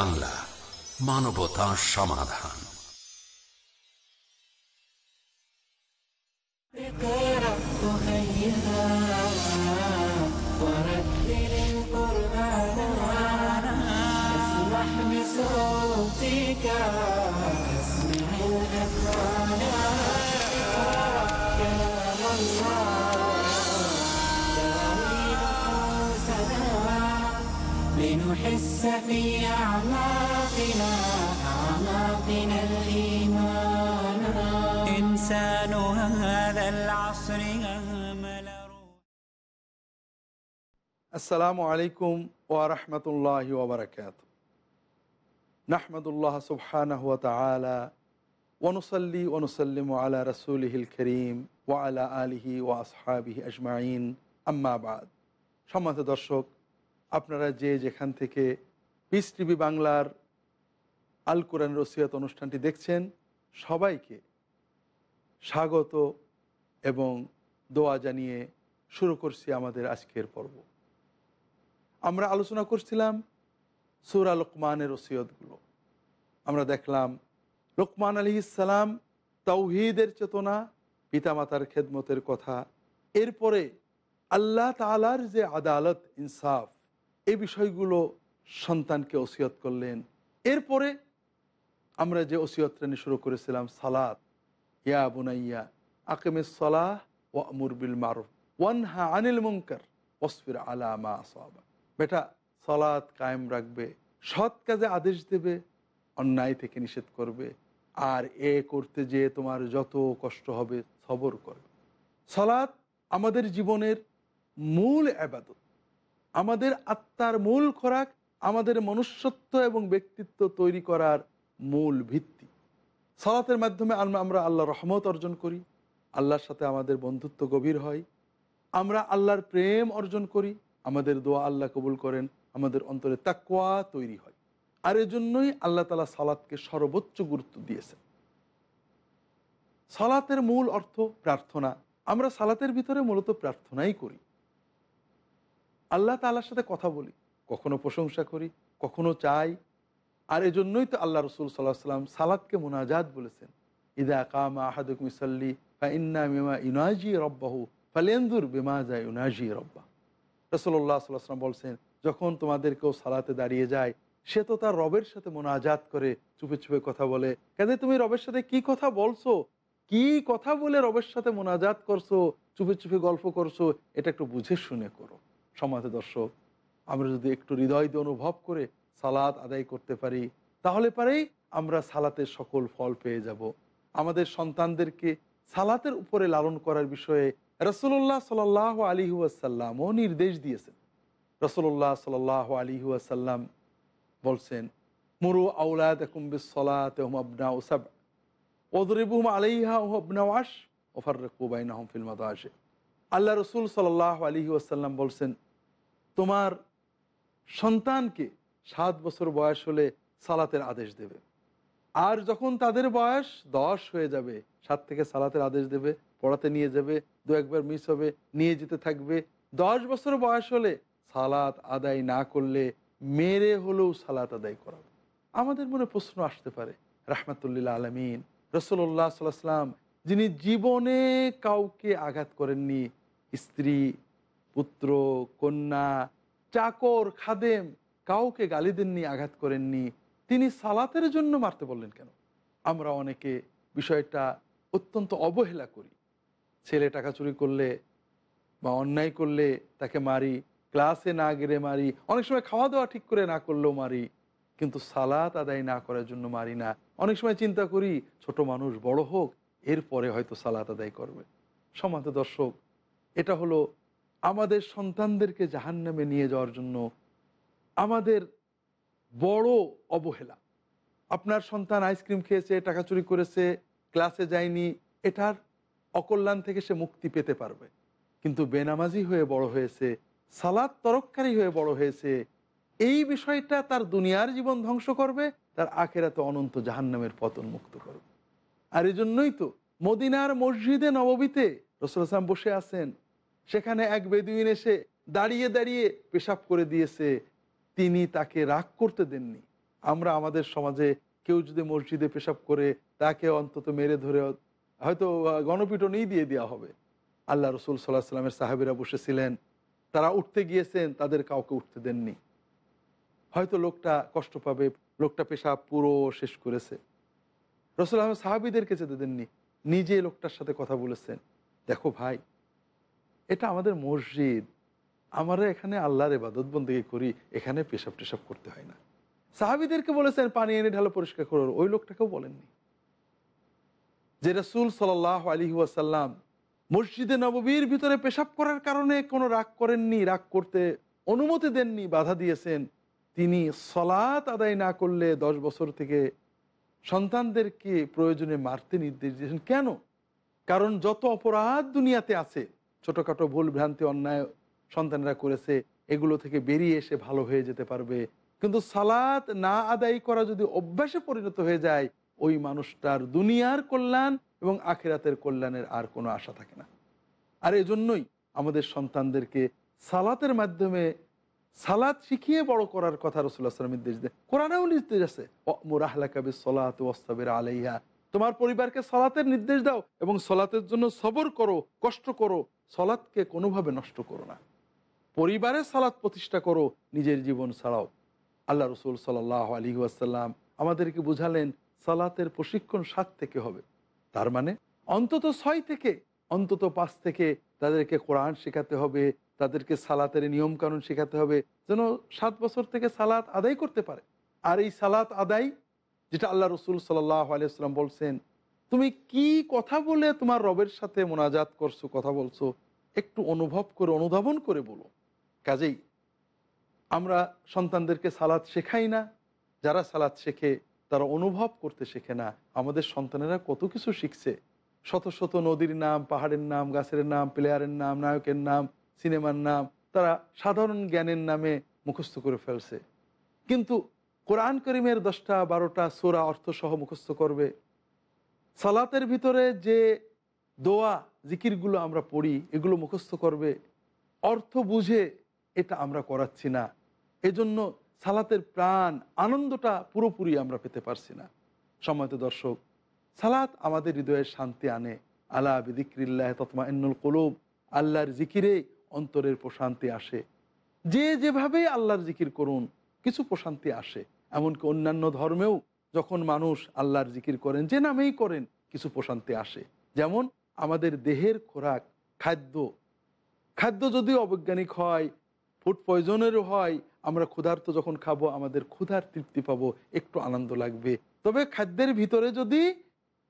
Piece TV Bangla মানবতা সমাধান اقرأ أهيها ورتل القرآن اسمح بصوتك اسمع الأذان اقرأ كلام الله لنحس في أعماقنا أعماقنا الإيمان إنسان هذا العصر أهمل আসসালামু আলাইকুম ওয়ারহমতুল্লাহ ওবরাকাত নাহমদুল্লাহ সুবহানাহু ওয়া তাআলা ওয়ানুসাল্লি ওয়ানুসাল্লিম আলা রাসূলিহিল করিম ওয়া আলা আলিহি ওয়া আসহাবিহি আজমাইন আম্মা বাদ সম্মানিত দর্শক আপনারা যে যেখান থেকে পিস টিভি বাংলার আল কোরআন রসিয়ত অনুষ্ঠানটি দেখছেন, সবাইকে স্বাগত এবং দোয়া জানিয়ে শুরু করছি আমাদের আজকের পর্ব। আমরা আলোচনা করছিলাম সুরা লোকমানের ওসিয়তগুলো আমরা দেখলাম লোকমান আলী ইসালাম তৌহিদের চেতনা, পিতামাতার খেদমতের কথা। এরপরে আল্লাহ তালার যে আদালত, ইনসাফ এই বিষয়গুলো সন্তানকে ওসিয়ত করলেন। এরপরে আমরা যে ওসিয়ত শ্রেণি শুরু করেছিলাম, সালাত। ইয়া বুনাইয়া আকেমে সলাহ ও আমুর বিল মারুফ, ওয়ানহা আনিল মুঙ্কার ওসফির আলা মা বেটা সলাৎ কায়েম রাখবে, সৎ কাজে আদেশ দেবে, অন্যায় থেকে নিষেধ করবে, আর এ করতে যে তোমার যত কষ্ট হবে সবর করবে। সলাৎ আমাদের জীবনের মূল আবাদত। আমাদের আত্মার মূল খোরাক আমাদের মনুষ্যত্ব এবং ব্যক্তিত্ব তৈরি করার মূল ভিত্তি। সালাতের মাধ্যমে আমরা আল্লাহ রহমত অর্জন করি, আল্লাহর সাথে আমাদের বন্ধুত্ব গভীর হয়, আমরা আল্লাহর প্রেম অর্জন করি, আমাদের দোয়া আল্লাহ কবুল করেন, আমাদের অন্তরে তাকুয়া তৈরি হয়। আর এজন্যই আল্লাহ তালা সালাতকে সর্বোচ্চ গুরুত্ব দিয়েছেন। সালাতের মূল অর্থ প্রার্থনা। আমরা সালাতের ভিতরে মূলত প্রার্থনাই করি। আল্লাহ তাল্লার সাথে কথা বলি, কখনো প্রশংসা করি, কখনো চাই। আর এজন্যই তো আল্লাহ রসুল সাল্লাহ সাল্লাম সালাদকে মোনাজাত বলেছেন। ইদা কামা আহাদুকুম ইসাল্লি ফা ইন্না মিমা ইউনাজি রব্বাহু ফালেন্দুর বেমা যায় ইউনাজি রব্বা রসল্লাহ সাল্লাম বলছেন, যখন তোমাদের কেউ সালাতে দাঁড়িয়ে যায়, সে তো তার রবের সাথে মোনাজাত করে চুপে চুপে কথা বলে। কাজে তুমি রবের সাথে কি কথা বলছো? কি কথা বলে রবের সাথে মোনাজাত করছ? চুপে চুপে গল্প করছ? এটা একটু বুঝে শুনে করো। সমাজে দর্শক, আমরা যদি একটু হৃদয় দিয়ে অনুভব করে সালাদ আদায় করতে পারি, তাহলে পারেই আমরা সালাতের সকল ফল পেয়ে যাব। আমাদের সন্তানদেরকে সালাতের উপরে লালন করার বিষয়ে রসুল্লাহ সাল আলী ওয়াসাল্লামও নির্দেশ দিয়েছেন। রসুল্লাহ সাল আলী ওয়াসাল্লাম বলছেন, মুরু আউলাদ কুম্বিসলাতনা ওসাব ওদরিবুম আলাইহা ওহবনা ওয়াস ওফার কুবাইনা ফিল মাদাসে আল্লাহ রসুল সাল্লাহ আলী ওয়াসাল্লাম বলছেন, তোমার সন্তানকে সাত বছর বয়স হলে সালাতের আদেশ দেবে। আর যখন তাদের বয়স দশ হয়ে যাবে, সাত থেকে সালাতের আদেশ দেবে, পড়াতে নিয়ে যাবে, দু একবার মিস হবে, নিয়ে যেতে থাকবে, দশ বছর বয়স হলে সালাত আদায় না করলে মেরে হলেও সালাত আদায় করাবে। আমাদের মনে প্রশ্ন আসতে পারে রাহমাতুল্লিল্লা আলমিন রসল্লাহ সাল্লাম যিনি জীবনে কাউকে আঘাত করেননি স্ত্রী, পুত্র, কন্যা, চাকর, খাদেম কাউকে গালি দেননি, আঘাত করেননি। তিনি সালাতের জন্য মারতে বললেন কেন? আমরা অনেকে বিষয়টা অত্যন্ত অবহেলা করি। ছেলে টাকা চুরি করলে বা অন্যায় করলে তাকে মারি, ক্লাসে না গেলে মারি, অনেক সময় খাওয়া দাওয়া ঠিক করে না করলেও মারি, কিন্তু সালাত আদায় না করার জন্য মারি না। অনেক সময় চিন্তা করি, ছোট মানুষ বড় হোক, এরপরে হয়তো সালাত আদায় করবে। সমাজ দর্শক এটা হলো আমাদের সন্তানদেরকে জাহান নামে নিয়ে যাওয়ার জন্য আমাদের বড় অবহেলা। আপনার সন্তান আইসক্রিম খেয়েছে, টাকা চুরি করেছে ক্লাসে যায়নি, এটার অকল্যাণ থেকে সে মুক্তি পেতে পারবে। কিন্তু বেনামাজি হয়ে বড় হয়েছে, সালাদ তরককারী হয়ে বড় হয়েছে, এই বিষয়টা তার দুনিয়ার জীবন ধ্বংস করবে, তার আখেরাতে অনন্ত জাহান্নামের পতন মুক্ত করবে। আর এই জন্যই তো মদিনার মসজিদে নববীতে রসুল আসলাম বসে আছেন সেখানে এক বেদুইন এসে দাঁড়িয়ে দাঁড়িয়ে পেশাব করে দিয়েছে। তিনি তাকে রাগ করতে দেননি। আমরা আমাদের সমাজে কেউ যদি মসজিদে পেশাব করে, তাকে অন্তত মেরে ধরে হয়তো গণপিটনেই দিয়ে দেওয়া হবে। আল্লাহ রসুল সাল্লাহ সাল্লামের সাহাবিরা বসেছিলেন। তারা উঠতে গিয়েছেন, তাদের কাউকে উঠতে দেননি। হয়তো লোকটা কষ্ট পাবে, লোকটা পেশাব পুরো শেষ করেছে। রসুল আহমেদ সাহাবিদেরকে যেতে দেননি। নিজে লোকটার সাথে কথা বলেছেন। দেখো ভাই এটা আমাদের মসজিদ। আমরা এখানে আল্লাহর এবাদত বন্দিকে করি, এখানে পেশাব টেশাব করতে হয় না। সাহাবিদেরকে বলেছেন, পানি এনে ঢালো পরিষ্কার করো ওই লোকটাকেও বলেননি। যে রসুল সাল আলী ওয়াসাল্লাম মসজিদে নববীর ভিতরে পেশাব করার কারণে কোনো রাগ করেননি, রাগ করতে অনুমতি দেননি, বাধা দিয়েছেন, তিনি সলাৎ আদায় না করলে দশ বছর থেকে সন্তানদেরকে প্রয়োজনে মারতে নির্দেশ দিয়েছেন। কেন? কারণ যত অপরাধ দুনিয়াতে আছে ছোটোখাটো ভুল ভ্রান্তি, অন্যায় সন্তানরা করেছে, এগুলো থেকে বেরিয়ে এসে ভালো হয়ে যেতে পারবে। কিন্তু সালাত না আদায় করা যদি অভ্যাসে পরিণত হয়ে যায়, ওই মানুষটার দুনিয়ার কল্যাণ এবং আখেরাতের কল্যাণের আর কোনো আশা থাকে না। আর এজন্যই আমাদের সন্তানদেরকে সালাতের মাধ্যমে সালাত শিখিয়ে বড় করার কথা রসুল্লাহ সাল্লাম নির্দেশ দেয় কোরআনেও নির্দেশ আছে মুরাহলাকাবি সলাত ওয়াস্তাবের আলাইহা। তোমার পরিবারকে সলাতের নির্দেশ দাও এবং সলাতের জন্য সবর করো, কষ্ট করো সলাৎকে কোনোভাবে নষ্ট করো না। পরিবারে সালাত প্রতিষ্ঠা করো, নিজের জীবন ছাড়াও আল্লাহ রসুল সাল্লাহ আলী আসাল্লাম আমাদেরকে বুঝালেন, সালাতের প্রশিক্ষণ সাত থেকে হবে। তার মানে অন্তত ছয় থেকে, অন্তত পাঁচ থেকে তাদেরকে কোরআন শেখাতে হবে, তাদেরকে সালাতের নিয়মকানুন শেখাতে হবে, যেন সাত বছর থেকে সালাত আদায় করতে পারে। আর এই সালাত আদায় যেটা আল্লাহ রসুল সাল্লাহ আলিয়াল্লাম বলছেন, তুমি কি কথা বলে তোমার রবের সাথে মোনাজাত করছ, কথা বলছো? একটু অনুভব করে, অনুধাবন করে বলো। কাজেই আমরা সন্তানদেরকে সালাদ শেখাই না। যারা সালাদ শেখে, তারা অনুভব করতে শেখে না। আমাদের সন্তানেরা কত কিছু শিখছে। শত শত নদীর নাম, পাহাড়ের নাম, গাছের নাম, প্লেয়ারের নাম, নায়কের নাম, সিনেমার নাম, তারা সাধারণ জ্ঞানের নামে মুখস্থ করে ফেলছে। কিন্তু কোরআন করিমের দশটা, বারোটা সোরা অর্থ সহ মুখস্থ করবে। সালাতের ভিতরে যে দোয়া, জিকিরগুলো আমরা পড়ি, এগুলো মুখস্থ করবে। অর্থ বুঝে এটা আমরা করাচ্ছি না। এজন্য সালাতের প্রাণ, আনন্দটা পুরোপুরি আমরা পেতে পারছি না। সময়ত দর্শক, সালাত আমাদের হৃদয়ের শান্তি আনে। আলা বিদিক্রিল্লাহ তৎমা এন্নুল কলুব, আল্লাহর জিকিরে অন্তরের প্রশান্তি আসে। যে যেভাবেই আল্লাহর জিকির করুন, কিছু প্রশান্তি আসে। এমনকি অন্যান্য ধর্মেও যখন মানুষ আল্লাহর জিকির করেন, যে নামেই করেন, কিছু প্রশান্তি আসে। যেমন আমাদের দেহের খোরাক, খাদ্য। খাদ্য যদি অবৈজ্ঞানিক হয় ফুড পয়জনেরও হয়, আমরা ক্ষুধার্ত যখন খাব, আমাদের ক্ষুধার তৃপ্তি পাবো, একটু আনন্দ লাগবে। তবে খাদ্যের ভিতরে যদি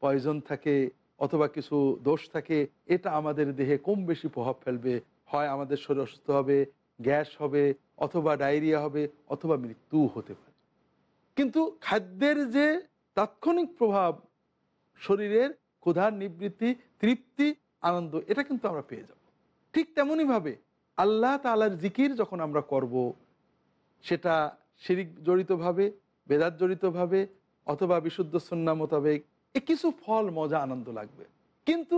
পয়জন থাকে অথবা কিছু দোষ থাকে, এটা আমাদের দেহে কম বেশি প্রভাব ফেলবে। হয় আমাদের শরীর অসুস্থ হবে, গ্যাস হবে, অথবা ডায়রিয়া হবে, অথবা মৃত্যু হতে পারে। কিন্তু খাদ্যের যে তাৎক্ষণিক প্রভাব, শরীরের ক্ষুধার নিবৃত্তি, তৃপ্তি, আনন্দ, এটা কিন্তু আমরা পেয়ে যাব। ঠিক তেমনইভাবে আল্লাহ তালার জিকির যখন আমরা করব, সেটা শিরিক জড়িতভাবে, বেদাত জড়িতভাবে অথবা বিশুদ্ধ সন্না মোতাবেক এ কিছু ফল, মজা, আনন্দ লাগবে। কিন্তু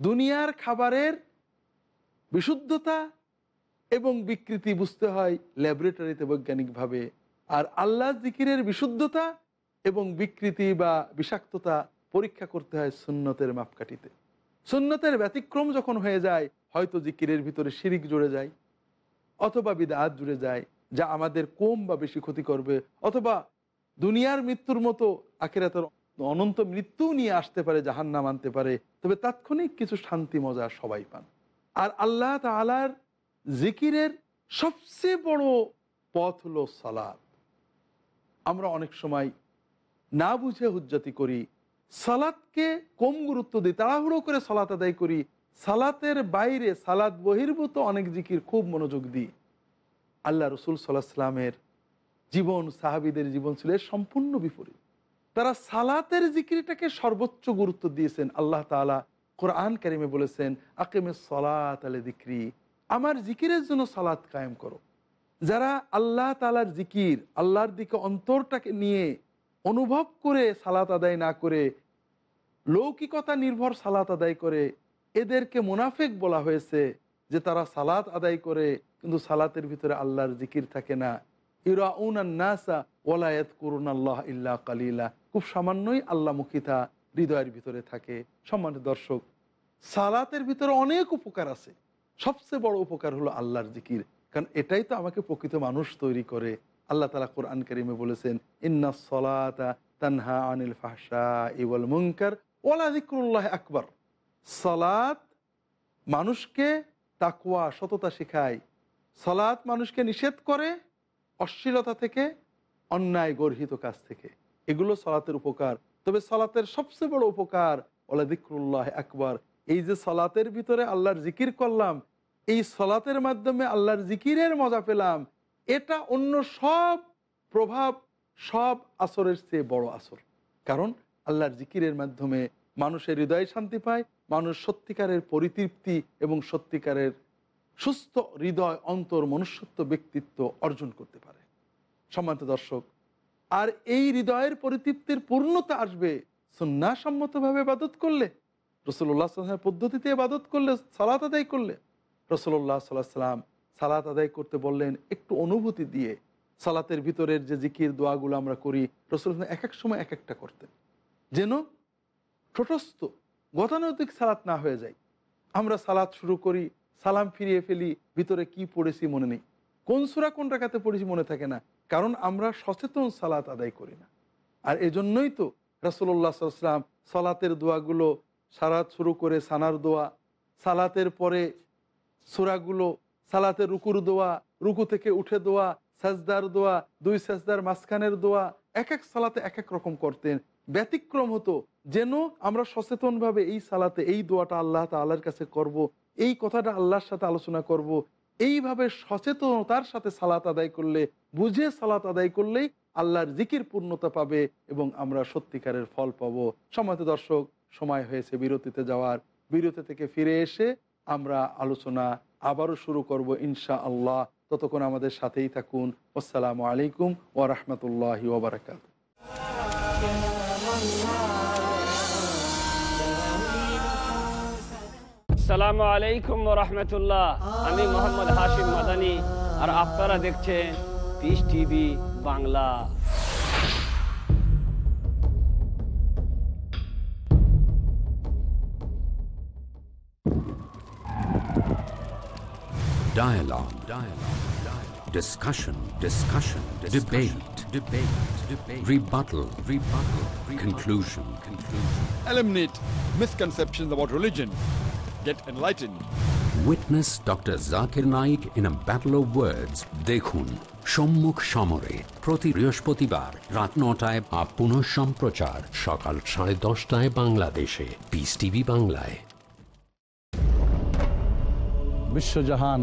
দুনিয়ার খাবারের বিশুদ্ধতা এবং বিকৃতি বুঝতে হয় ল্যাবরেটরিতে বৈজ্ঞানিকভাবে আর আল্লাহ জিকিরের বিশুদ্ধতা এবং বিকৃতি বা বিষাক্ততা পরীক্ষা করতে হয় সুন্নতের মাপকাঠিতে। সুন্নতের ব্যতিক্রম যখন হয়ে যায়, হয়তো জিকিরের ভিতরে শিরিক জুড়ে যায়, অথবা বিদাত জুড়ে যায়, যা আমাদের কম বা বেশি ক্ষতি করবে, অথবা দুনিয়ার মৃত্যুর মতো আখেরাতের অনন্ত মৃত্যু নিয়ে আসতে পারে, জাহান্নাম আনতে পারে, তবে তাৎক্ষণিক কিছু শান্তি মজা সবাই পান। আর আল্লাহ তালার জিকিরের সবচেয়ে বড় পথ হলো সালাদ আমরা অনেক সময় না বুঝে হুজ্জাতি করি সালাদকে কম গুরুত্ব দিই, তাড়াহুড়ো করে সালাত আদায় করি, সালাতের বাইরে সালাদ বহির্ভূত অনেক জিকির খুব মনোযোগ দিই। আল্লাহ রসুল সাল্লাহ সাল্লামের জীবন, সাহাবিদের জীবন ছিল সম্পূর্ণ বিপরীত। তারা সালাতের জিকিরটাকে সর্বোচ্চ গুরুত্ব দিয়েছেন। আল্লাহ তালা কোরআন কারিমে বলেছেন আকেমে সলাত আলে দিক্রি আমার জিকিরের জন্য সালাত কায়েম করো। যারা আল্লাহ তালার জিকির, আল্লাহর দিকে অন্তরটাকে নিয়ে অনুভব করে সালাত আদায় না করে, লৌকিকতা নির্ভর সালাত আদায় করে, এদেরকে মুনাফেক বলা হয়েছে যে তারা সালাত আদায় করে, কিন্তু সালাতের ভিতরে আল্লাহর জিকির থাকে না। ইরাউনান্নাসা ওলায়াত করুন আল্লাহ ইল্লা কালিলা। খুব সামান্যই আল্লাহমুখিতা হৃদয়ের ভিতরে থাকে। সম্মানিত দর্শক, সালাতের ভিতরে অনেক উপকার আছে। সবচেয়ে বড় উপকার হলো আল্লাহর জিকির। কারণ এটাই তো আমাকে প্রকৃত মানুষ তৈরি করে। আল্লাহ তালা কোরআন করিমে বলেছেন, ইন্না সলাতা তানহা আনিল ফাহসা ইওয়াল মুনকার ওলা জিক্রুল্লাহ আকবর। সলাত মানুষকে তাকুয়া সততা শেখায়। সালাত মানুষকে নিষেধ করে অশ্লীলতা থেকে, অন্যায় গর্হিত কাজ থেকে। এগুলো সলাতের উপকার। তবে সলাতের সবচেয়ে বড় উপকার ওলা দিক্রুল্লাহ আকবর। এই যে সলাতের ভিতরে আল্লাহর জিকির করলাম এই সলাতের মাধ্যমে আল্লাহর জিকিরের মজা পেলাম। এটা অন্য সব প্রভাব, সব আসরের চেয়ে বড় আসর। কারণ আল্লাহর জিকিরের মাধ্যমে মানুষের হৃদয় শান্তি পায়, মানুষ সত্যিকারের পরিতৃপ্তি এবং সত্যিকারের সুস্থ হৃদয়, অন্তর, মনুষ্যত্ব, ব্যক্তিত্ব অর্জন করতে পারে। সম্মানিত দর্শক, আর এই হৃদয়ের পরিতৃপ্তির পূর্ণতা আসবে সন্ন্যাসম্মতভাবে বাদত করলে রসুল্লাহ পদ্ধতিতে বাদত করলে, সালাত আদায় করলে। রসুল্লাহ সাল্লাহ সাল্লাম সালাত আদায় করতে বললেন, একটু অনুভূতি দিয়ে সালাতের ভিতরের যে জিকির দোয়াগুলো আমরা করি, রসুল এক এক সময় এক একটা করতেন। যেন ঠোঁটস্থ গতানৈতিক সালাত না হয়ে যায়। আমরা সালাত শুরু করি, সালাম ফিরিয়ে ফেলি, ভিতরে কি পড়েছি মনে নেই। কোন সুরা কোন টাকাতে পড়েছি মনে থাকে না, কারণ আমরা সচেতন সালাত আদায় করি না। আর এজন্যই তো রাসুল্লাহ সাল্লাম সালাতের দোয়াগুলো, সালাত শুরু করে সানার দোয়া, সালাতের পরে সুরাগুলো সালাতে রুকুর দোয়া, রুকু থেকে উঠে দোয়া, সাজদার দোয়া, দুই সাজদার মাঝখানের দোয়া এক এক সালাতে এক এক রকম করতেন ব্যতিক্রম হতো যেন আমরা সচেতনভাবে এই সালাতে এই দোয়াটা আল্লাহ তাল্লাহর কাছে করব। এই কথাটা আল্লাহর সাথে আলোচনা করব। এইভাবে সচেতনতার সাথে সালাত আদায় করলে, বুঝে সালাত আদায় করলেই আল্লাহর জিকির পূর্ণতা পাবে এবং আমরা সত্যিকারের ফল পাবো সময়ত দর্শক, সময় হয়েছে বিরতিতে যাওয়ার বিরতি থেকে ফিরে এসে আমরা আলোচনা আবারও শুরু করব ইনশা আল্লাহ ততক্ষণ আমাদের সাথেই থাকুন। আসসালামু আলাইকুম ওরহমতুল্লাহ ওবরাকাত সালামু আলাইকুম রহমতুল্লাহ। আমি মোহাম্মদ হাশিম মাদানি। আর আপনারা দেখছেন peace TV Bangla. Dialogue. Dialogue. Dialogue. Discussion. Discussion. Debate. Debate. Debate. Rebuttal. Rebuttal. Conclusion. Conclusion. Eliminate misconceptions about religion. Get enlightened. Witness Dr. Zakir Naik in a battle of words. দেখুন সম্মুখ সমরে প্রতি বৃহস্পতিবার রাত নটায় বা পুনঃ সম্প্রচার সকাল সাড়ে দশটায় বাংলাদেশে পিস টিভি বাংলায় বিশ্বজাহান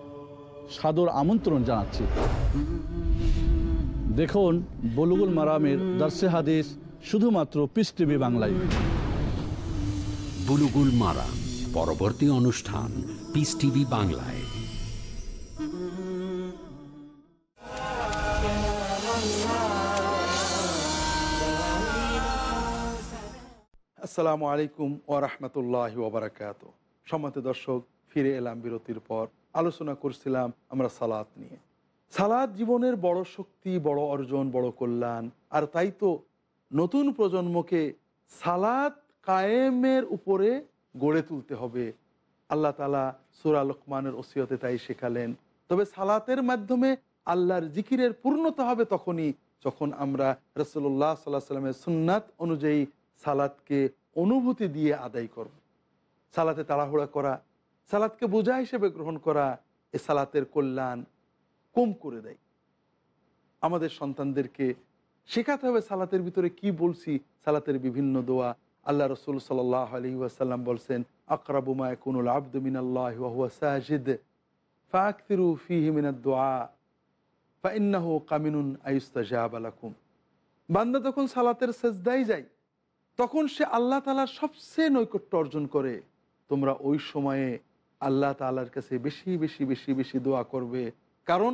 সাদর আমন্ত্রণ জানাচ্ছি। দেখুন বলুগুল মারামের দর্শে হাদিস শুধুমাত্র পিস টিভি বাংলায়। বুলুগুল মারা পরবর্তী অনুষ্ঠান পিস টিভি বাংলায়। আসসালামু আলাইকুম ও রহমতুল্লাহ ওবরাকাত সম্মত দর্শক, ফিরে এলাম বিরতির পর। আলোচনা করছিলাম আমরা সালাত নিয়ে। সালাদ জীবনের বড় শক্তি, বড় অর্জন, বড় কল্যাণ। আর তাই তো নতুন প্রজন্মকে সালাত কায়েমের উপরে গড়ে তুলতে হবে। আল্লাহ তালা সুরা লোকমানের ওসিয়তে তাই শেখালেন, তবে সালাতের মাধ্যমে আল্লাহর জিকিরের পূর্ণতা হবে তখনই যখন আমরা রসল্লাহ সাল্লাহ সাল্লামের সুন্নাত অনুযায়ী সালাদকে অনুভূতি দিয়ে আদায় করব। সালাতে তাড়াহুড়া করা, সালাদকে বোঝা হিসেবে গ্রহণ করা, এ সালাতের কল্যাণ কম করে দেয়। আমাদের সন্তানদেরকে শেখাতে হবে সালাতের ভিতরে কি বলছি, সালাতের বিভিন্ন দোয়া। আল্লাহ রসুল সাল্লাহ আলহি ওয়াসাল্লাম বলছেন আকরাবুমা কুনুল আব্দমিন আল্লাহ সাজিদ ফাকতিরু ফিহি মিনাদ দোয়া ফাইন্নাহু কামিনুন আইস্তাজাব আলাকুম বান্দা তখন সালাতের সেজদাই যায়, তখন সে আল্লাহ তালার সবচেয়ে নৈকট্য অর্জন করে। তোমরা ওই সময়ে আল্লাহ তালার কাছে বেশি বেশি বেশি বেশি দোয়া করবে। কারণ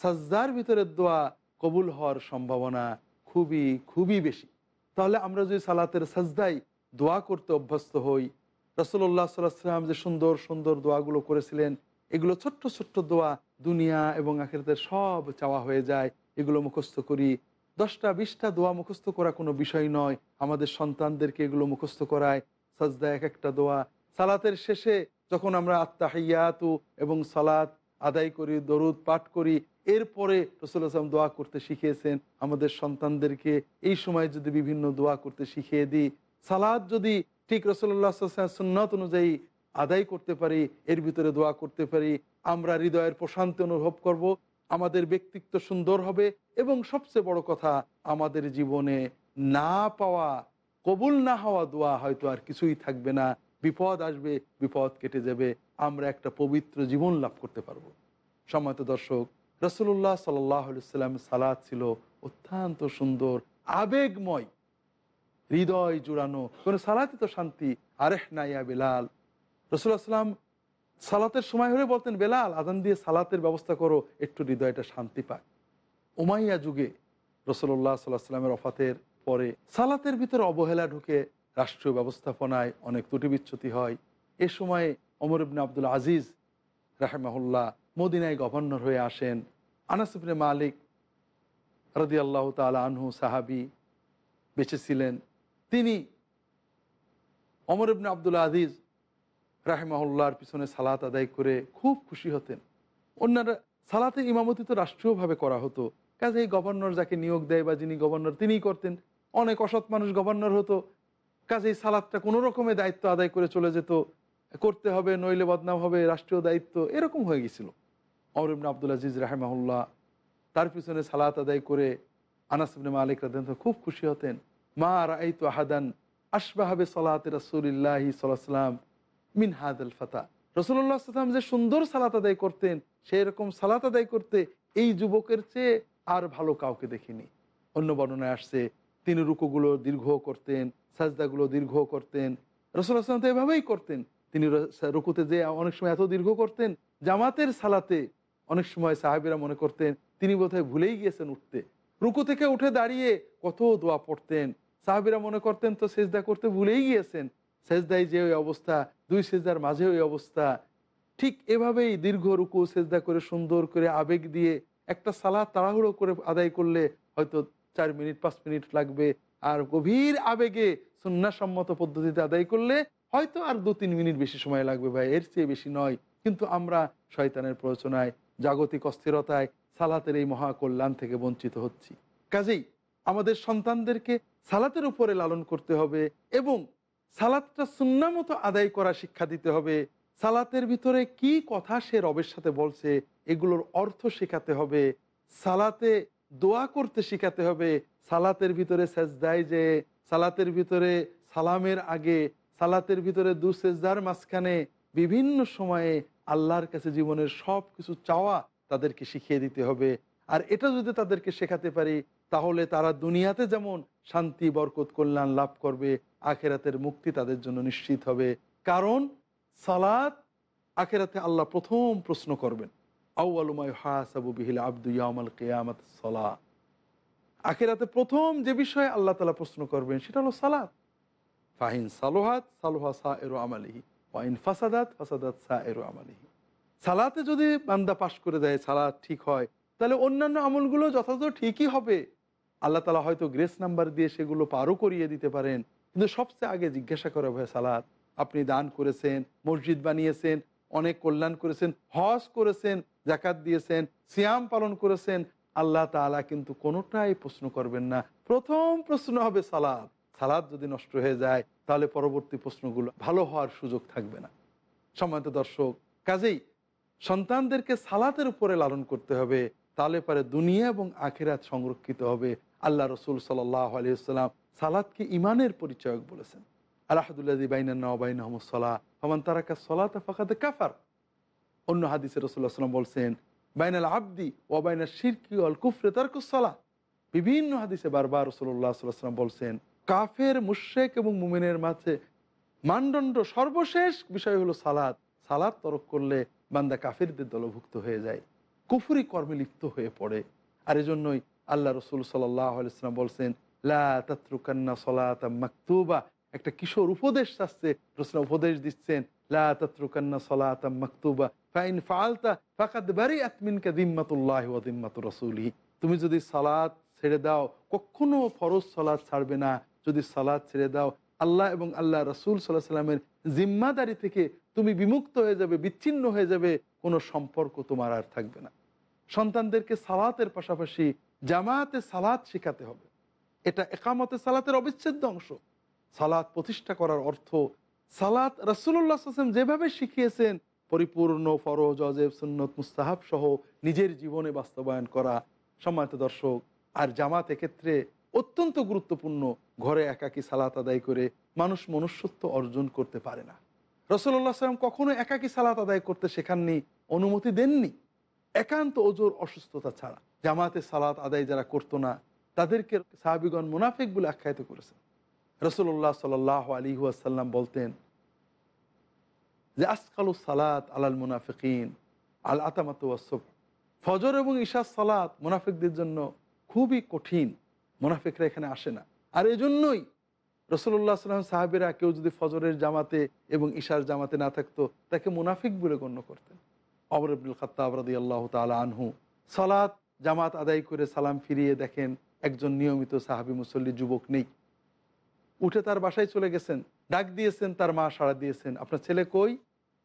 সাজদার ভিতরে দোয়া কবুল হওয়ার সম্ভাবনা খুবই খুবই বেশি। তাহলে আমরা যদি সালাতের সাজদাই দোয়া করতে অভ্যস্ত হই রসল্লাহ সাল্লাম যে সুন্দর সুন্দর দোয়াগুলো করেছিলেন, এগুলো ছোট্ট ছোট্ট দোয়া দুনিয়া এবং আখেরাতের সব চাওয়া হয়ে যায়, এগুলো মুখস্থ করি। দশটা, বিশটা দোয়া মুখস্থ করা কোনো বিষয় নয়, আমাদের সন্তানদেরকে এগুলো মুখস্থ করায়। সাজদা এক একটা দোয়া সালাতের শেষে যখন আমরা আত্মাহিয়াতু এবং সালাত আদায় করি, দরুদ পাঠ করি, এরপরে রসুল আসলাম দোয়া করতে শিখিয়েছেন। আমাদের সন্তানদেরকে এই সময় যদি বিভিন্ন দোয়া করতে শিখিয়ে দিই সালাদ যদি ঠিক রসল্লাহ সুন্নত অনুযায়ী আদায় করতে পারি, এর ভিতরে দোয়া করতে পারি, আমরা হৃদয়ের প্রশান্তি অনুভব করব, আমাদের ব্যক্তিত্ব সুন্দর হবে এবং সবচেয়ে বড় কথা, আমাদের জীবনে না পাওয়া, কবুল না হওয়া দোয়া হয়তো আর কিছুই থাকবে না। বিপদ আসবে, বিপদ কেটে যাবে, আমরা একটা পবিত্র জীবন লাভ করতে পারব। সম্মানিত দর্শক রসুল্লাহ সাল্লাম সালাদ ছিল অত্যন্ত সুন্দর, আবেগময়, হৃদয় জুড়ানো, কোন সালাতে তো শান্তি, আরেহ নাইয়া বেলাল। রসুল্লাহ সাল্লাম সালাতের সময় হলে বলতেন, বেলাল আদান দিয়ে সালাতের ব্যবস্থা করো, একটু হৃদয়টা শান্তি পায়। উমাইয়া যুগে রসল্লাহ সাল্লাহ সাল্লামের অফাতের পরে সালাতের ভিতরে অবহেলা ঢুকে রাষ্ট্রীয় ব্যবস্থাপনায় অনেক ত্রুটি বিচ্ছুতি হয়। এ সময় অমর ইবনে আব্দুল আজিজ রাহেমাহুল্লাহ মদিনায় গভর্নর হয়ে আসেন। আনাস মালিক রাদি আল্লাহ তালা আনহু সাহাবি বেঁচে ছিলেন তিনি অমর ইবনে আব্দুল আজিজ রাহেমাহুল্লাহর পিছনে সালাত আদায় করে খুব খুশি হতেন। অন্যরা, সালাতে ইমামতি তো রাষ্ট্রীয়ভাবে করা হতো। কাজে এই গভর্নর যাকে নিয়োগ দেয় বা যিনি গভর্নর তিনিই করতেন। অনেক অসৎ মানুষ গভর্নর হতো। কাজেই সালাদটা কোনো রকমের দায়িত্ব আদায় করে চলে যেত। করতে হবে, নইলে বদনাম হবে, রাষ্ট্রীয় দায়িত্ব, এরকম হয়ে গেছিল। অমর ইবনে আব্দুল আজিজ রাহেমাহুল্লাহ তার পিছনে সালাত আদায় করে আনাস ইবনে মালিক রাদেন খুব খুশি হতেন। মা রাই তো আহাদান আসবাহাবে সালাত রসুলিল্লাহি সাল্লাম মিন হাদ ফাতা। রসুল্লাহ সাল্লাম যে সুন্দর সালাত আদায় করতেন সেই রকম সালাত আদায় করতে এই যুবকের চেয়ে আর ভালো কাউকে দেখিনি। অন্য বর্ণনায় আসছে তিনি রুকুগুলো দীর্ঘ করতেন, সাজদাগুলো দীর্ঘ করতেন। রসুল্লাহ সাল্লাম তো এভাবেই করতেন। তিনি রুকুতে যে অনেক সময় এত দীর্ঘ করতেন, জামাতের সালাতে অনেক সময় সাহাবিরা মনে করতেন, তিনি বোধহয় ভুলেই গিয়েছেন উঠতে। রুকু থেকে উঠে দাঁড়িয়ে কত দোয়া পড়তেন। সাহাবিরা মনে করতেন, তো সেজদা করতে ভুলেই গিয়েছেন। সেজদাই যে ওই অবস্থা, দুই সেজদার মাঝে ওই অবস্থা। ঠিক এভাবেই দীর্ঘ রুকু, সেজদা করে সুন্দর করে আবেগ দিয়ে একটা সালাদ তাড়াহুড়ো করে আদায় করলে হয়তো চার মিনিট, পাঁচ মিনিট লাগবে। আর গভীর আবেগে সুন্নাসম্মত পদ্ধতিতে আদায় করলে হয়তো আর দু তিন মিনিট বেশি সময় লাগবে ভাই, এর চেয়ে বেশি নয়। কিন্তু আমরা শয়তানের প্ররোচনায়, জাগতিক অস্থিরতায়, সালাতের এই মহাকল্যাণ থেকে বঞ্চিত হচ্ছি। কাজেই আমাদের সন্তানদেরকে সালাতের উপরে লালন করতে হবে এবং সালাদটা সুন্না মতো আদায় করা শিক্ষা দিতে হবে। সালাতের ভিতরে কি কথা সে রবের সাথে বলছে, এগুলোর অর্থ শেখাতে হবে। সালাতে দোয়া করতে শেখাতে হবে। সালাতের ভিতরে সেজদায় যে, সালাতের ভিতরে সালামের আগে, সালাতের ভিতরে দু সেজদার মাঝখানে বিভিন্ন সময়ে আল্লাহর কাছে জীবনের সব কিছু চাওয়া তাদেরকে শিখিয়ে দিতে হবে। আর এটা যদি তাদেরকে শেখাতে পারি, তাহলে তারা দুনিয়াতে যেমন শান্তি, বরকত, কল্যাণ লাভ করবে, আখেরাতের মুক্তি তাদের জন্য নিশ্চিত হবে। কারণ সালাত আখেরাতে আল্লাহ প্রথম প্রশ্ন করবেন। আখেরাতে প্রথম যে বিষয়ে আল্লাহ তালা প্রশ্ন করবেন, সেটা হলো সালাত। ফাহিন সালোহাত, সালোহা সা এরো আমালিহি। ওয়াইন ফাসাদাত ফাসাদাত সা এরো আমালিহি। সালাতে যদি বান্দা পাশ করে দেয়, সালাত ঠিক হয়, তাহলে অন্যান্য আমলগুলো যথাযথ ঠিকই হবে। আল্লাহ তালা হয়তো গ্রেস নাম্বার দিয়ে সেগুলো পারও করিয়ে দিতে পারেন। কিন্তু সবচেয়ে আগে জিজ্ঞাসা করা ভাই, সালাত, আপনি দান করেছেন, মসজিদ বানিয়েছেন, অনেক কল্যাণ করেছেন, হজ করেছেন জাকাত দিয়েছেন, সিয়াম পালন করেছেন, আল্লাহ তালা কিন্তু কোনোটাই প্রশ্ন করবেন না। প্রথম প্রশ্ন হবে সালাদ। সালাদ যদি নষ্ট হয়ে যায়, তাহলে পরবর্তী প্রশ্নগুলো ভালো হওয়ার সুযোগ থাকবে না। সম্মানিত দর্শক, কাজেই সন্তানদেরকে সালাতের উপরে লালন করতে হবে, তাহলে পরে দুনিয়া এবং আখেরাত সংরক্ষিত হবে। আল্লাহ রসুল সাল্লাহ আলিয়াল্লাম সালাদকে ইমানের পরিচয়ক বলেছেন। আল্লাহদুল্লাহ বাইনান্না বাইন সালাহ হমান তারাকা সলাত ফাঁকাতে কাফার। অন্য হাদিসে রসুল্লাহ সাল্লাম বলছেন, বাইনাল আবদি ও বাইনাল শিরকি অল কুফরে তার কুসলা বিভিন্ন হাদিসে বারবার রসুল্লাহ সাল্লাম বলছেন, কাফের মুশেক এবং মুমিনের মাঝে মানদণ্ড সর্বশেষ বিষয় হলো সালাদ সালাদ তরক করলে বান্দা কাফেরদের দলভুক্ত হয়ে যায়। কুফুরি কর্মে লিপ্ত হয়ে পড়ে। আর এজন্যই আল্লাহ রসুল সাল্লাহ আলাইসলাম বলছেন, লা তাত্রুকান্না সলাত মাকতুবা। একটা কিশোর উপদেশ আসছে রসুল উপদেশ দিচ্ছেন তুমি যদি সালাত ছেড়ে দাও, কখনো ফরজ সালাত ছাড়বে না। যদি সালাত ছেড়ে দাও, আল্লাহ এবং আল্লাহ রসুল সাল্লাহ সাল্লামের জিম্মাদারি থেকে তুমি বিমুক্ত হয়ে যাবে, বিচ্ছিন্ন হয়ে যাবে, কোনো সম্পর্ক তোমার আর থাকবে না। সন্তানদেরকে সালাতের পাশাপাশি জামাতে সালাত শেখাতে হবে। এটা একামতে সালাতের অবিচ্ছেদ্য অংশ। সালাত প্রতিষ্ঠা করার অর্থ সালাত রসুল্লাহ হাসান যেভাবে শিখিয়েছেন, পরিপূর্ণ ফরজ অজেব সুন্নত, মুস্তাহাব সহ নিজের জীবনে বাস্তবায়ন করা সম্মানিত দর্শক, আর জামাত এক্ষেত্রে অত্যন্ত গুরুত্বপূর্ণ ঘরে একাকী সালাত আদায় করে মানুষ মনুষ্যত্ব অর্জন করতে পারে না। রসল্লাহ সাল্লাম কখনো একাকী সালাত আদায় করতে শেখাননি, অনুমতি দেননি। একান্ত ওজোর অসুস্থতা ছাড়া। জামাতে সালাত আদায় যারা করতো না, তাদেরকে সাহাবিগণ মুনাফিক বলে আখ্যায়িত করেছেন। রসুল্লাহ সাল আলী আসাল্লাম বলতেন, যে আসকালু সালাত আলাল মুনাফিকিন, আল আতামাত ফজর এবং ঈশার সালাত মুনাফিকদের জন্য খুবই কঠিন, মুনাফিকরা এখানে আসে না। আর এজন্যই রসুল্লাহ সাল্লাম সাহাবেরা কেউ যদি ফজরের জামাতে এবং ঈশার জামাতে না থাকতো, তাকে মুনাফিক বলে গণ্য করতেন। অমর আব্দুল খত্তাব রাদি আল্লাহ তালা আনহু সালাত জামাত আদায় করে সালাম ফিরিয়ে দেখেন, একজন নিয়মিত সাহাবি মুসল্লি যুবক নেই। উঠে তার বাসায় চলে গেছেন, ডাক দিয়েছেন, তার মা সাড়া দিয়েছেন। আপনার ছেলে কই?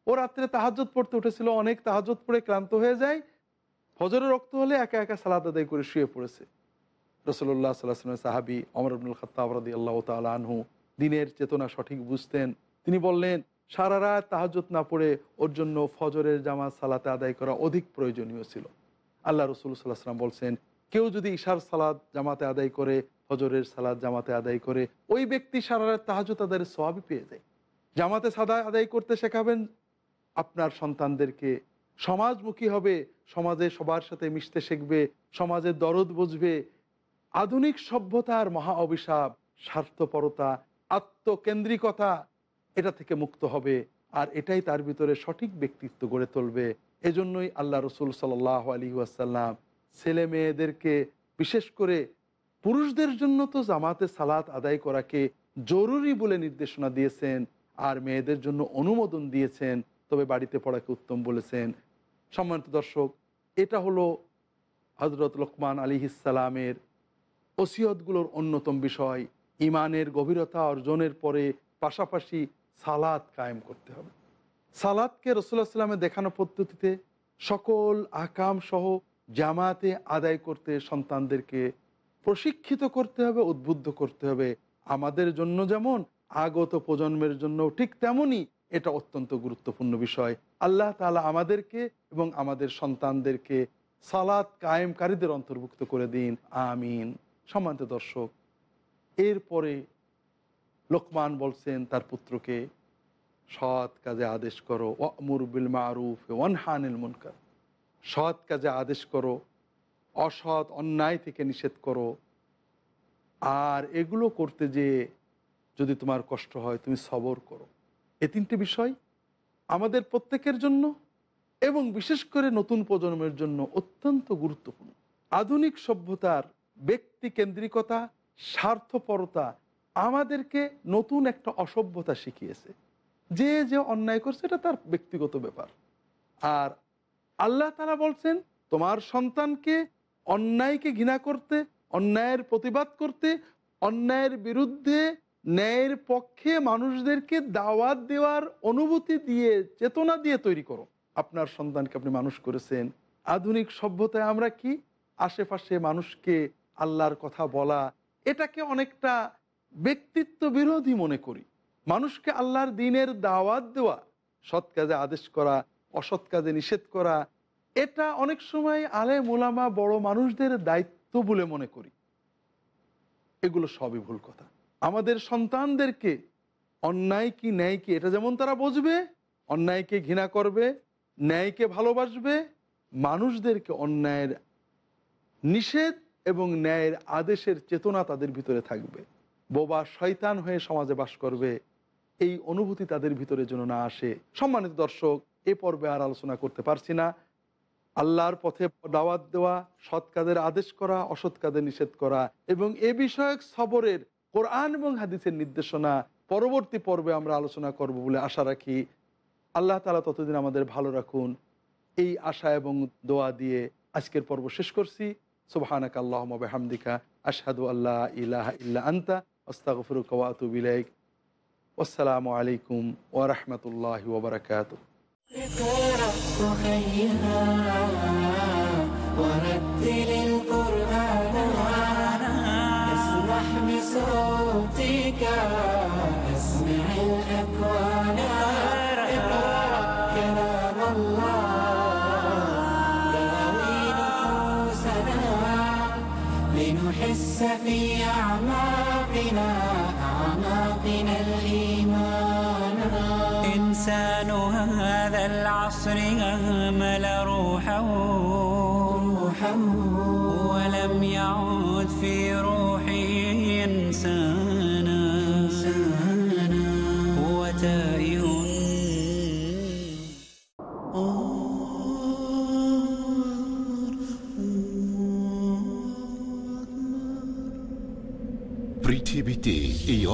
ও রাত্রে তাহাজত পড়তে উঠেছিল, অনেক তাহাজত পড়ে ক্লান্ত হয়ে যায়। ফজরের রক্ত হলে একা একা সালাত আদায় করে শুয়ে পড়েছে। রসল্লাহ সাল্লাহ সাহাবি অমর আব্দুল খত্তাব রাদি আল্লাহ তালা আনহু দিনের চেতনা সঠিক বুঝতেন। তিনি বললেন, সারা রাত তাহাজত না পড়ে ওর জন্য ফজরের জামা সালাতে আদায় করা অধিক প্রয়োজনীয় ছিল। আল্লাহ রসুল সাল্লাম বলছেন, কেউ যদি ঈশার সালাদ জামাতে আদায় করে ফজরের সালাদ জামাতে আদায় করে ওই ব্যক্তি সারা রাত তাহাজত আদায়ের সবই পেয়ে যায়। জামাতে সাদা আদায় করতে শেখাবেন, আপনার সন্তানদেরকে সমাজমুখী হবে, সমাজে সবার সাথে মিশতে শিখবে সমাজের দরদ বুঝবে। আধুনিক সভ্যতার মহা অভিশাপ, স্বার্থপরতা, আত্মকেন্দ্রিকতা, এটা থেকে মুক্ত হবে আর এটাই তার ভিতরে সঠিক ব্যক্তিত্ব গড়ে তুলবে। এজন্যই আল্লাহ রসুল সাল আলী আসাল্লাম ছেলে মেয়েদেরকে বিশেষ করে পুরুষদের জন্য তো জামাতে সালাত আদায় করাকে জরুরি বলে নির্দেশনা দিয়েছেন, আর মেয়েদের জন্য অনুমোদন দিয়েছেন, তবে বাড়িতে পড়াকে উত্তম বলেছেন। সম্মানিত দর্শক, এটা হলো হজরত লোকমান আলী ইসালামের ওসিয়তগুলোর অন্যতম বিষয়। ইমানের গভীরতা অর্জনের পরে পাশাপাশি সালাত কায়েম করতে হবে। সালাদকে রসুল্লাহ সাল্লামের দেখানো পদ্ধতিতে সকল আকাম সহ জামাতে আদায় করতে সন্তানদেরকে প্রশিক্ষিত করতে হবে, উদ্বুদ্ধ করতে হবে। আমাদের জন্য যেমন, আগত প্রজন্মের জন্য ঠিক তেমনই এটা অত্যন্ত গুরুত্বপূর্ণ বিষয়। আল্লাহ তালা আমাদেরকে এবং আমাদের সন্তানদেরকে সালাদ কায়েমকারীদের অন্তর্ভুক্ত করে দিন। আমিন। সম্মানিত দর্শক, এরপরে লোকমান বলছেন তার পুত্রকে, সৎ কাজে আদেশ করো, ওয়ামুর বিল মারুফ ওয়ানহানিল মুনকার। সৎ কাজে আদেশ করো অসৎ অন্যায় থেকে নিষেধ করো। আর এগুলো করতে যে যদি তোমার কষ্ট হয়, তুমি সবর করো। এ তিনটি বিষয় আমাদের প্রত্যেকের জন্য এবং বিশেষ করে নতুন প্রজন্মের জন্য অত্যন্ত গুরুত্বপূর্ণ। আধুনিক সভ্যতার ব্যক্তি কেন্দ্রিকতা স্বার্থপরতা আমাদেরকে নতুন একটা অসভ্যতা শিখিয়েছে। যে যে অন্যায় করছে, এটা তার ব্যক্তিগত ব্যাপার। আর আল্লাহ তারা বলছেন, তোমার সন্তানকে অন্যায়কে ঘৃণা করতে, অন্যায়ের প্রতিবাদ করতে, অন্যায়ের বিরুদ্ধে, ন্যায়ের পক্ষে মানুষদেরকে দাওয়াত দেওয়ার অনুভূতি দিয়ে, চেতনা দিয়ে তৈরি করো। আপনার সন্তানকে আপনি মানুষ করেছেন। আধুনিক সভ্যতায় আমরা কি? আশেপাশে মানুষকে আল্লাহর কথা বলা, এটাকে অনেকটা ব্যক্তিত্ব বিরোধী মনে করি। মানুষকে আল্লাহর দিনের দাওয়াত দেওয়া, সৎ কাজে আদেশ করা, অসৎ কাজে নিষেধ করা এটা অনেক সময় আলে মোলামা বড় মানুষদের দায়িত্ব বলে মনে করি। এগুলো সবই ভুল কথা। আমাদের সন্তানদেরকে অন্যায় কি ন্যায় কি এটা যেমন তারা বুঝবে, অন্যায়কে ঘৃণা করবে, ন্যায়কে ভালোবাসবে, মানুষদেরকে অন্যায়ের নিষেধ এবং ন্যায়ের আদেশের চেতনা তাদের ভিতরে থাকবে। বোবা শয়তান হয়ে সমাজে বাস করবে, এই অনুভূতি তাদের ভিতরে যেন না আসে। সম্মানিত দর্শক, এ পর্বে আর আলোচনা করতে পারছি না। আল্লাহর পথে দাওয়াত দেওয়া, সৎ কাদের আদেশ করা, অসৎ কাদের নিষেধ করা এবং এ বিষয়ক সবরের কোরআন এবং হাদিসের নির্দেশনা পরবর্তী পর্বে আমরা আলোচনা করব বলে আশা রাখি। আল্লাহ তালা ততদিন আমাদের ভালো রাখুন। এই আশা এবং দোয়া দিয়ে আজকের পর্ব শেষ করছি। সুবাহানাক আল্লাহমদিকা আশহাদু আল্লাহ ইলাহা ইল্লা আন্তা। আতুবু ইলাইক। আসসালামু আলাইকুম ওয়া রাহমাতুল্লাহি وهيها ورتل القرآن اسمح بصوتك اسمع الأكوان اقرأ كلام الله. داوي نفوسنا لنحس في أعماقنا أعماقنا العصر أهمل روحه. ولم يعد في روحه